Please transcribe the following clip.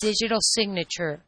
digital signature.